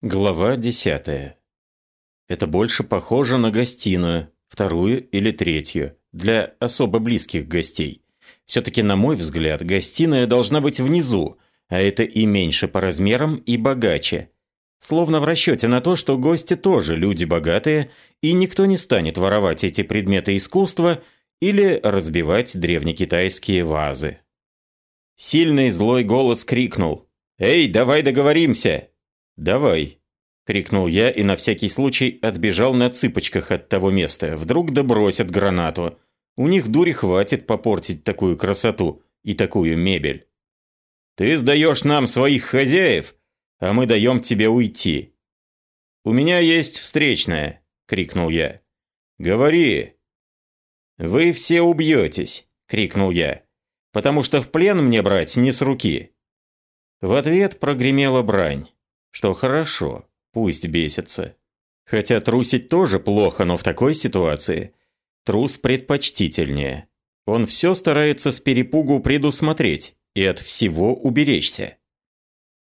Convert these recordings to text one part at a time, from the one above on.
Глава десятая. Это больше похоже на гостиную, вторую или третью, для особо близких гостей. Все-таки, на мой взгляд, гостиная должна быть внизу, а это и меньше по размерам, и богаче. Словно в расчете на то, что гости тоже люди богатые, и никто не станет воровать эти предметы искусства или разбивать древнекитайские вазы. Сильный злой голос крикнул «Эй, давай договоримся!» «Давай!» – крикнул я и на всякий случай отбежал на цыпочках от того места. Вдруг добросят гранату. У них дури хватит попортить такую красоту и такую мебель. «Ты сдаешь нам своих хозяев, а мы даем тебе уйти». «У меня есть встречная!» – крикнул я. «Говори!» «Вы все убьетесь!» – крикнул я. «Потому что в плен мне брать не с руки!» В ответ прогремела брань. Что хорошо, пусть бесится. Хотя трусить тоже плохо, но в такой ситуации трус предпочтительнее. Он все старается с перепугу предусмотреть и от всего уберечься.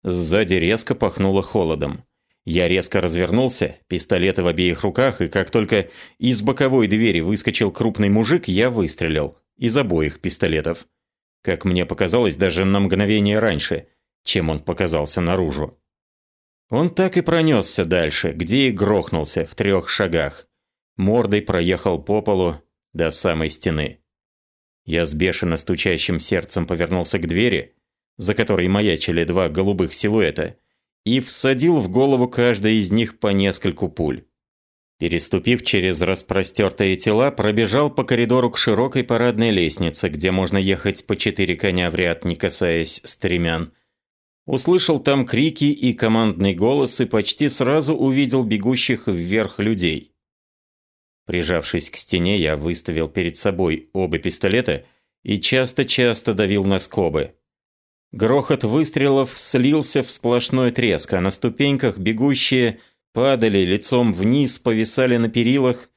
Сзади резко пахнуло холодом. Я резко развернулся, пистолеты в обеих руках, и как только из боковой двери выскочил крупный мужик, я выстрелил. Из обоих пистолетов. Как мне показалось, даже на мгновение раньше, чем он показался наружу. Он так и пронесся дальше, где и грохнулся в трех шагах. Мордой проехал по полу до самой стены. Я с бешено стучащим сердцем повернулся к двери, за которой маячили два голубых силуэта, и всадил в голову каждой из них по нескольку пуль. Переступив через распростертые тела, пробежал по коридору к широкой парадной лестнице, где можно ехать по четыре коня в ряд, не касаясь стремян – Услышал там крики и командный голос и почти сразу увидел бегущих вверх людей. Прижавшись к стене, я выставил перед собой оба пистолета и часто-часто давил на скобы. Грохот выстрелов слился в сплошной треск, а на ступеньках бегущие падали лицом вниз, повисали на перилах.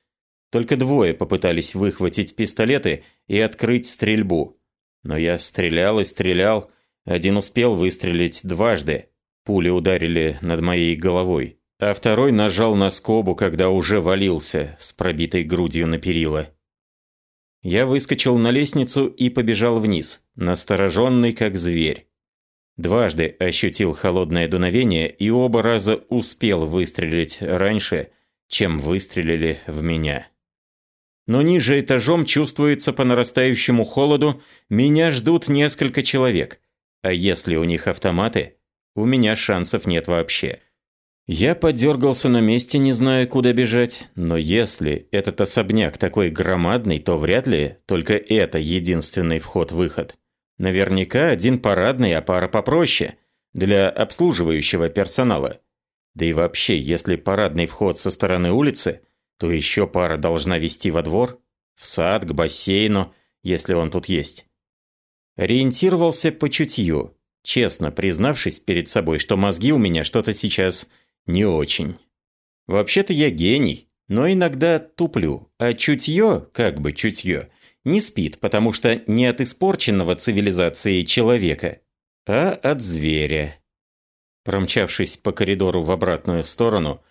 Только двое попытались выхватить пистолеты и открыть стрельбу. Но я стрелял и стрелял, один успел выстрелить дважды. Пули ударили над моей головой. А второй нажал на скобу, когда уже валился с пробитой грудью на перила. Я выскочил на лестницу и побежал вниз, настороженный как зверь. Дважды ощутил холодное дуновение и оба раза успел выстрелить раньше, чем выстрелили в меня. Но ниже этажом чувствуется по нарастающему холоду, меня ждут несколько человек – а если у них автоматы, у меня шансов нет вообще. Я подергался на месте, не зная, куда бежать, но если этот особняк такой громадный, то вряд ли только это единственный вход-выход. Наверняка один парадный, а пара попроще, для обслуживающего персонала. Да и вообще, если парадный вход со стороны улицы, то еще пара должна вести во двор, в сад, к бассейну, если он тут есть. Ориентировался по чутью, честно признавшись перед собой, что мозги у меня что-то сейчас не очень. Вообще-то я гений, но иногда туплю, а чутье, как бы чутье, не спит, потому что не от испорченного цивилизацией человека, а от зверя. Промчавшись по коридору в обратную сторону,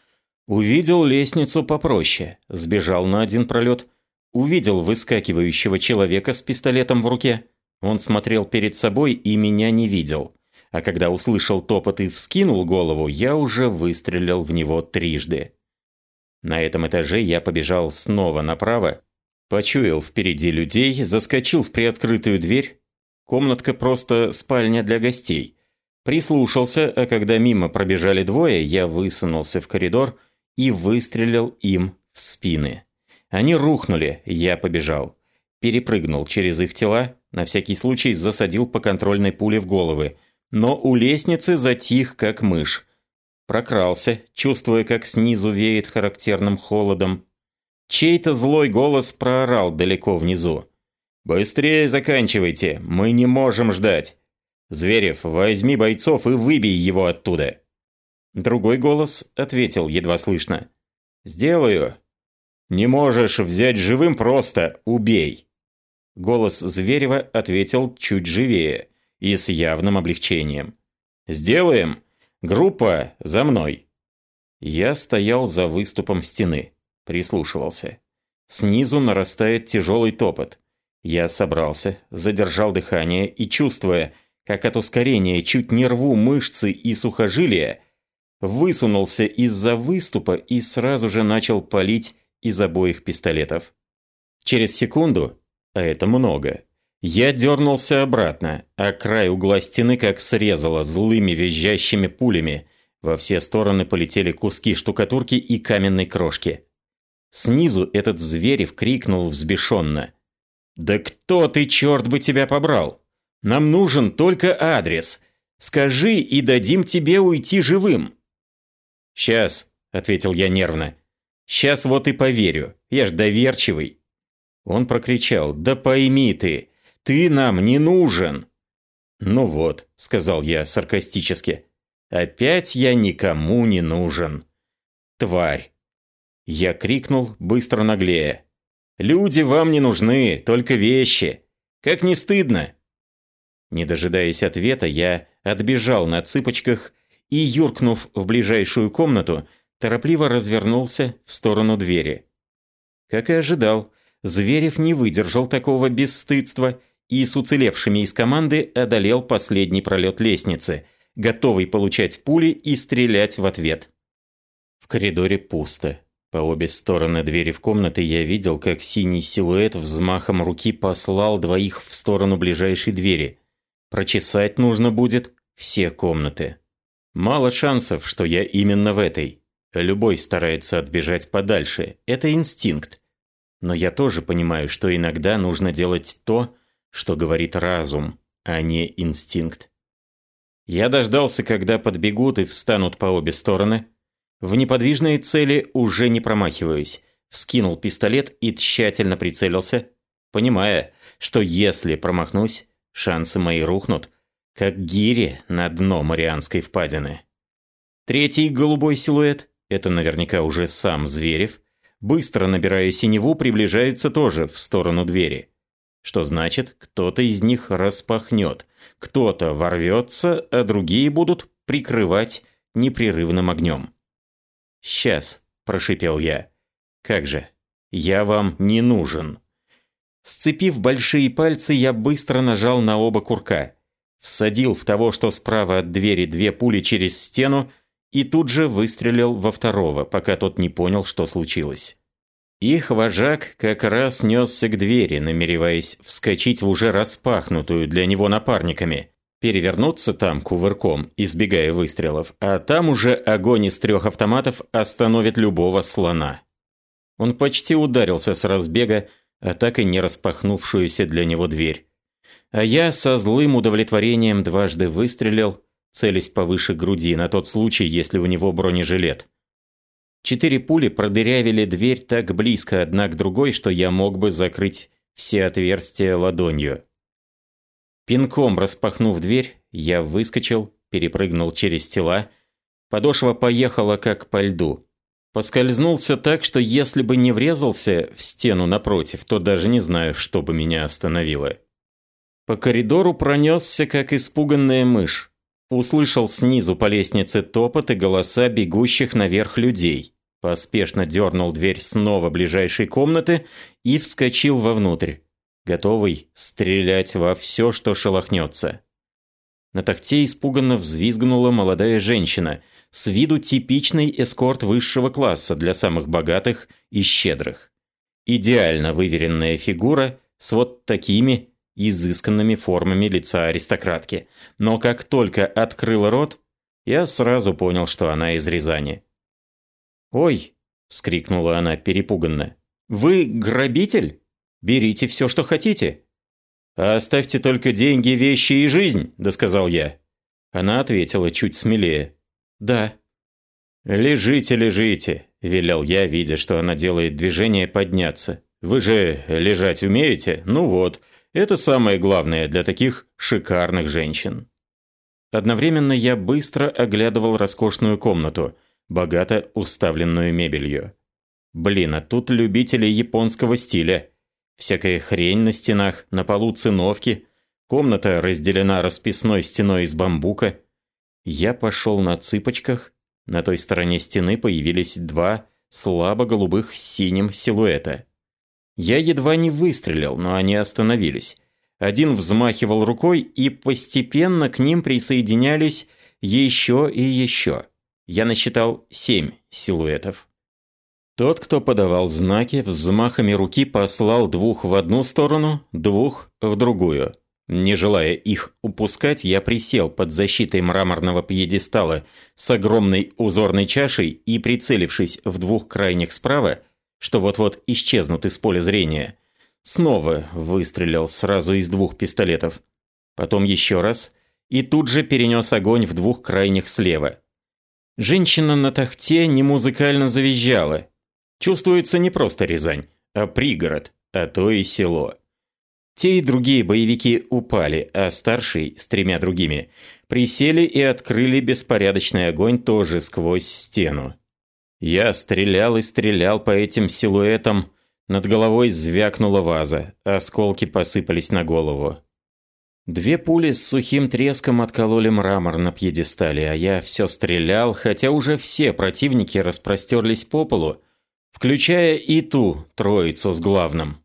увидел лестницу попроще, сбежал на один пролет, увидел выскакивающего человека с пистолетом в руке – он смотрел перед собой и меня не видел. А когда услышал топот и вскинул голову, я уже выстрелил в него трижды. На этом этаже я побежал снова направо, почуял впереди людей, заскочил в приоткрытую дверь. Комнатка просто спальня для гостей. Прислушался, а когда мимо пробежали двое, я высунулся в коридор и выстрелил им в спины. Они рухнули, я побежал. Перепрыгнул через их тела, на всякий случай засадил по контрольной пуле в головы, но у лестницы затих, как мышь. Прокрался, чувствуя, как снизу веет характерным холодом. Чей-то злой голос проорал далеко внизу. «Быстрее заканчивайте, мы не можем ждать. Зверев, возьми бойцов и выбей его оттуда». Другой голос ответил едва слышно. «Сделаю». «Не можешь взять живым просто, убей». Голос Зверева ответил чуть живее и с явным облегчением. «Сделаем! Группа, за мной!» Я стоял за выступом стены, прислушивался. Снизу нарастает тяжелый топот. Я собрался, задержал дыхание и, чувствуя, как от ускорения чуть не рву мышцы и сухожилия, высунулся из-за выступа и сразу же начал палить из обоих пистолетов. Через секунду, а это много, я дернулся обратно, а край угла стены как срезало злыми визжащими пулями. Во все стороны полетели куски штукатурки и каменной крошки. Снизу этот Зверев крикнул взбешенно. «Да кто ты, черт бы тебя побрал? Нам нужен только адрес. Скажи, и дадим тебе уйти живым». «Сейчас», — ответил я нервно. «Сейчас вот и поверю. Я ж доверчивый». Он прокричал. «Да пойми ты, ты нам не нужен!» «Ну вот», — сказал я саркастически, — «опять я никому не нужен. Тварь!» Я крикнул, быстро наглея. «Люди вам не нужны, только вещи. Как не стыдно!» Не дожидаясь ответа, я отбежал на цыпочках и, юркнув в ближайшую комнату, торопливо развернулся в сторону двери. Как и ожидал, Зверев не выдержал такого бесстыдства и с уцелевшими из команды одолел последний пролет лестницы, готовый получать пули и стрелять в ответ. В коридоре пусто. По обе стороны двери в комнаты я видел, как синий силуэт взмахом руки послал двоих в сторону ближайшей двери. Прочесать нужно будет все комнаты. Мало шансов, что я именно в этой. Любой старается отбежать подальше. Это инстинкт. Но я тоже понимаю, что иногда нужно делать то, что говорит разум, а не инстинкт. Я дождался, когда подбегут и встанут по обе стороны. В неподвижные цели уже не промахиваюсь. Вскинул пистолет и тщательно прицелился, понимая, что если промахнусь, шансы мои рухнут, как гири на дно Марианской впадины. Третий голубой силуэт, это наверняка уже сам Зверев, быстро набирая синеву, приближается тоже в сторону двери что значит, кто-то из них распахнет, кто-то ворвется, а другие будут прикрывать непрерывным огнем. «Сейчас», – прошипел я. «Как же, я вам не нужен». Сцепив большие пальцы, я быстро нажал на оба курка. Всадил в того, что справа от двери, две пули через стену и тут же выстрелил во второго, пока тот не понял, что случилось. Их вожак как раз несся к двери, намереваясь вскочить в уже распахнутую для него напарниками, перевернуться там кувырком, избегая выстрелов, а там уже огонь из трех автоматов остановит любого слона. Он почти ударился с разбега, а так и не распахнувшуюся для него дверь. А я со злым удовлетворением дважды выстрелил, целясь повыше груди, на тот случай, если у него бронежилет. Четыре пули продырявили дверь так близко одна к другой, что я мог бы закрыть все отверстия ладонью. Пинком распахнув дверь, я выскочил, перепрыгнул через тела. Подошва поехала как по льду. Поскользнулся так, что если бы не врезался в стену напротив, то даже не знаю, что бы меня остановило. По коридору пронесся, как испуганная мышь. Услышал снизу по лестнице топот и голоса бегущих наверх людей. Поспешно дернул дверь снова ближайшей комнаты и вскочил вовнутрь, готовый стрелять во все, что шелохнется. На такте испуганно взвизгнула молодая женщина, с виду типичный эскорт высшего класса для самых богатых и щедрых. Идеально выверенная фигура с вот такими изысканными формами лица аристократки. Но как только открыла рот, я сразу понял, что она из Рязани. «Ой!» – вскрикнула она перепуганно. «Вы грабитель? Берите все, что хотите!» «Оставьте только деньги, вещи и жизнь», – досказал я. Она ответила чуть смелее. «Да». «Лежите, лежите», – велел я, видя, что она делает движение подняться. «Вы же лежать умеете? Ну вот, это самое главное для таких шикарных женщин». Одновременно я быстро оглядывал роскошную комнату – богато уставленную мебелью. Блин, а тут любители японского стиля. Всякая хрень на стенах, на полу циновки. Комната разделена расписной стеной из бамбука. Я пошел на цыпочках, На той стороне стены появились два слабо-голубых синим силуэта. Я едва не выстрелил, но они остановились. Один взмахивал рукой, и постепенно к ним присоединялись еще и еще. Я насчитал семь силуэтов. Тот, кто подавал знаки, взмахами руки послал двух в одну сторону, двух в другую. Не желая их упускать, я присел под защитой мраморного пьедестала с огромной узорной чашей и, прицелившись в двух крайних справа, что вот-вот исчезнут из поля зрения, снова выстрелил сразу из двух пистолетов. Потом еще раз и тут же перенес огонь в двух крайних слева. Женщина на тахте не музыкально завизжала. Чувствуется не просто Рязань, а пригород, а то и село. Те и другие боевики упали, а старший с тремя другими присели и открыли беспорядочный огонь тоже сквозь стену. Я стрелял и стрелял по этим силуэтам, над головой звякнула ваза, осколки посыпались на голову. Две пули с сухим треском откололи мрамор на пьедестале, а я все стрелял, хотя уже все противники распростерлись по полу, включая и ту троицу с главным.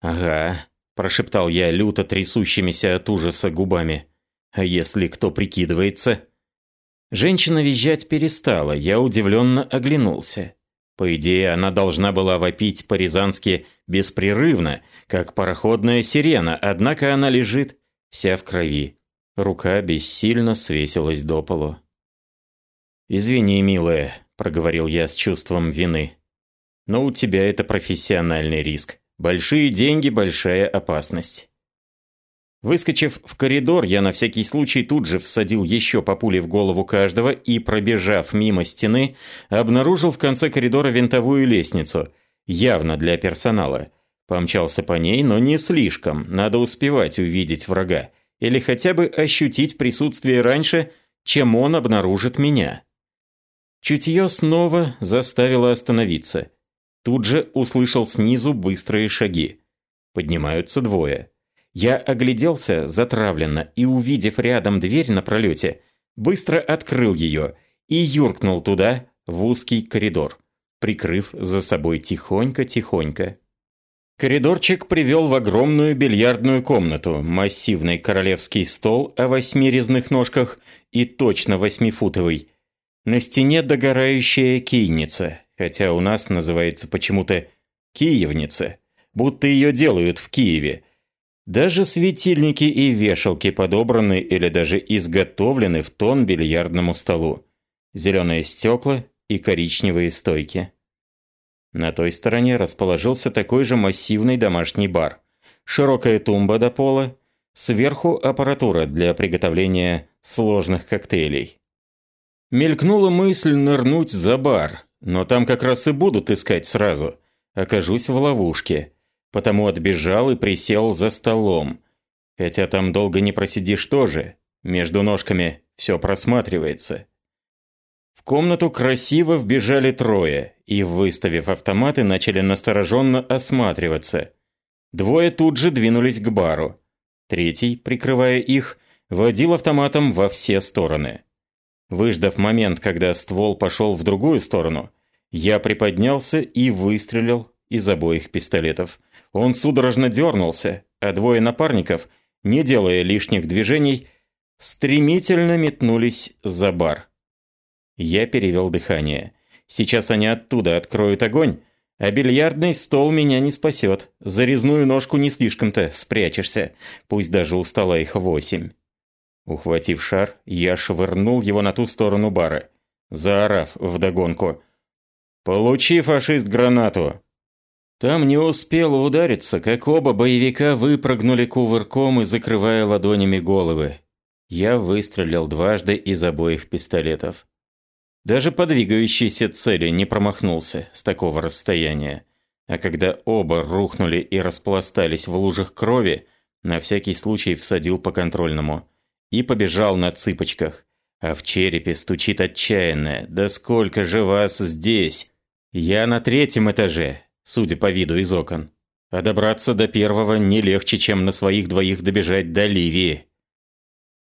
«Ага», – прошептал я люто трясущимися от ужаса губами. «А если кто прикидывается?» Женщина визжать перестала, я удивленно оглянулся. По идее, она должна была вопить по-рязански беспрерывно, как пароходная сирена, однако она лежит вся в крови. Рука бессильно свесилась до полу. «Извини, милая», – проговорил я с чувством вины. «Но у тебя это профессиональный риск. Большие деньги, большая опасность. Выскочив в коридор, я на всякий случай тут же всадил еще по пуле в голову каждого и, пробежав мимо стены, обнаружил в конце коридора винтовую лестницу, явно для персонала. Помчался по ней, но не слишком, надо успевать увидеть врага, или хотя бы ощутить присутствие раньше, чем он обнаружит меня. Чутье снова заставило остановиться – Тут же услышал снизу быстрые шаги. Поднимаются двое. Я огляделся затравленно и, увидев рядом дверь на пролете, быстро открыл ее и юркнул туда, в узкий коридор, прикрыв за собой тихонько-тихонько. Коридорчик привел в огромную бильярдную комнату, массивный королевский стол о восьми резных ножках и точно восьмифутовый. На стене догорающая кейница, хотя у нас называется почему-то «Киевница», будто ее делают в Киеве. Даже светильники и вешалки подобраны или даже изготовлены в тон бильярдному столу. Зеленые стекла и коричневые стойки. На той стороне расположился такой же массивный домашний бар. Широкая тумба до пола, сверху аппаратура для приготовления сложных коктейлей. Мелькнула мысль нырнуть за бар, но там как раз и будут искать сразу. Окажусь в ловушке. Потому отбежал и присел за столом. Хотя там долго не просидишь тоже. Между ножками все просматривается. В комнату красиво вбежали трое и, выставив автоматы, начали настороженно осматриваться. Двое тут же двинулись к бару. Третий, прикрывая их, водил автоматом во все стороны. Выждав момент, когда ствол пошел в другую сторону, я приподнялся и выстрелил из обоих пистолетов. Он судорожно дернулся, а двое напарников, не делая лишних движений, стремительно метнулись за бар. Я перевел дыхание. Сейчас они оттуда откроют огонь, а бильярдный стол меня не спасет. За резную ножку не слишком-то спрячешься, пусть даже у стола их восемь. Ухватив шар, я швырнул его на ту сторону бара, заорав вдогонку. «Получи, фашист, гранату!» Там не успел удариться, как оба боевика выпрыгнули кувырком и закрывая ладонями головы. Я выстрелил дважды из обоих пистолетов. Даже по двигающейся цели не промахнулся с такого расстояния. А когда оба рухнули и распластались в лужах крови, на всякий случай всадил по контрольному и побежал на цыпочках. А в черепе стучит отчаянное. «Да сколько же вас здесь?» «Я на третьем этаже, судя по виду из окон. А добраться до первого не легче, чем на своих двоих добежать до Ливии».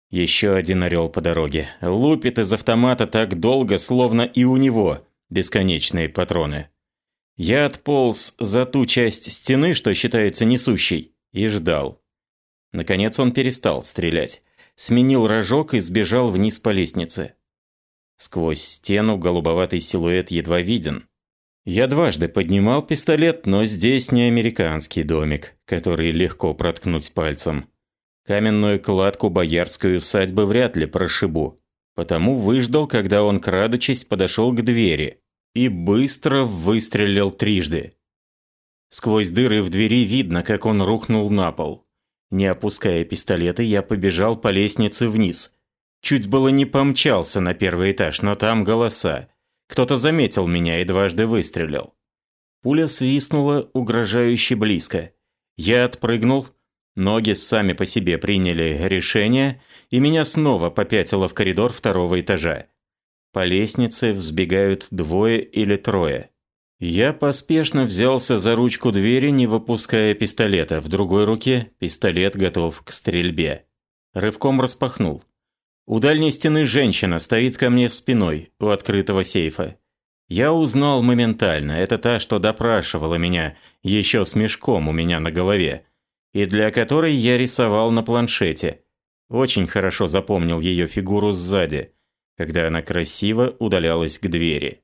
Еще один орел по дороге. Лупит из автомата так долго, словно и у него бесконечные патроны. Я отполз за ту часть стены, что считается несущей, и ждал. Наконец он перестал стрелять, сменил рожок и сбежал вниз по лестнице. Сквозь стену голубоватый силуэт едва виден. Я дважды поднимал пистолет, но здесь не американский домик, который легко проткнуть пальцем. Каменную кладку боярской усадьбы вряд ли прошибу. Потому выждал, когда он, крадучись, подошел к двери и быстро выстрелил трижды. Сквозь дыры в двери видно, как он рухнул на пол. Не опуская пистолета, я побежал по лестнице вниз. Чуть было не помчался на первый этаж, но там голоса. Кто-то заметил меня и дважды выстрелил. Пуля свистнула угрожающе близко. Я отпрыгнул, Ноги сами по себе приняли решение, и меня снова попятило в коридор второго этажа. По лестнице взбегают двое или трое. Я поспешно взялся за ручку двери, не выпуская пистолета. В другой руке пистолет готов к стрельбе. Рывком распахнул. У дальней стены женщина стоит ко мне спиной у открытого сейфа. Я узнал моментально, это та, что допрашивала меня, еще с мешком у меня на голове и для которой я рисовал на планшете. Очень хорошо запомнил ее фигуру сзади, когда она красиво удалялась к двери.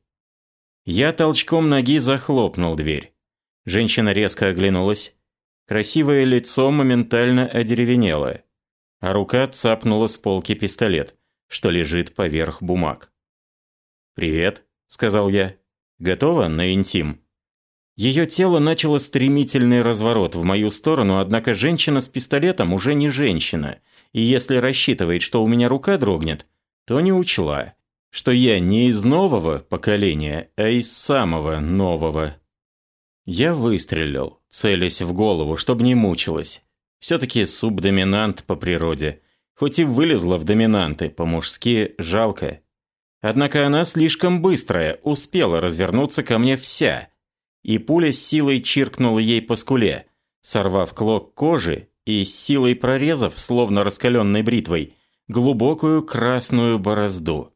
Я толчком ноги захлопнул дверь. Женщина резко оглянулась. Красивое лицо моментально одеревенело, а рука цапнула с полки пистолет, что лежит поверх бумаг. «Привет», — сказал я. «Готова на интим?» Ее тело начало стремительный разворот в мою сторону, однако женщина с пистолетом уже не женщина, и если рассчитывает, что у меня рука дрогнет, то не учла, что я не из нового поколения, а из самого нового. Я выстрелил, целясь в голову, чтобы не мучилась. Все-таки субдоминант по природе. Хоть и вылезла в доминанты, по-мужски жалко. Однако она слишком быстрая, успела развернуться ко мне вся – и пуля с силой чиркнула ей по скуле, сорвав клок кожи и с силой прорезав, словно раскаленной бритвой, глубокую красную борозду.